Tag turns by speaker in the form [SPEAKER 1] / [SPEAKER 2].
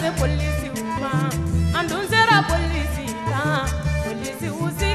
[SPEAKER 1] se polisi uma andunzera polisi ta polisi kan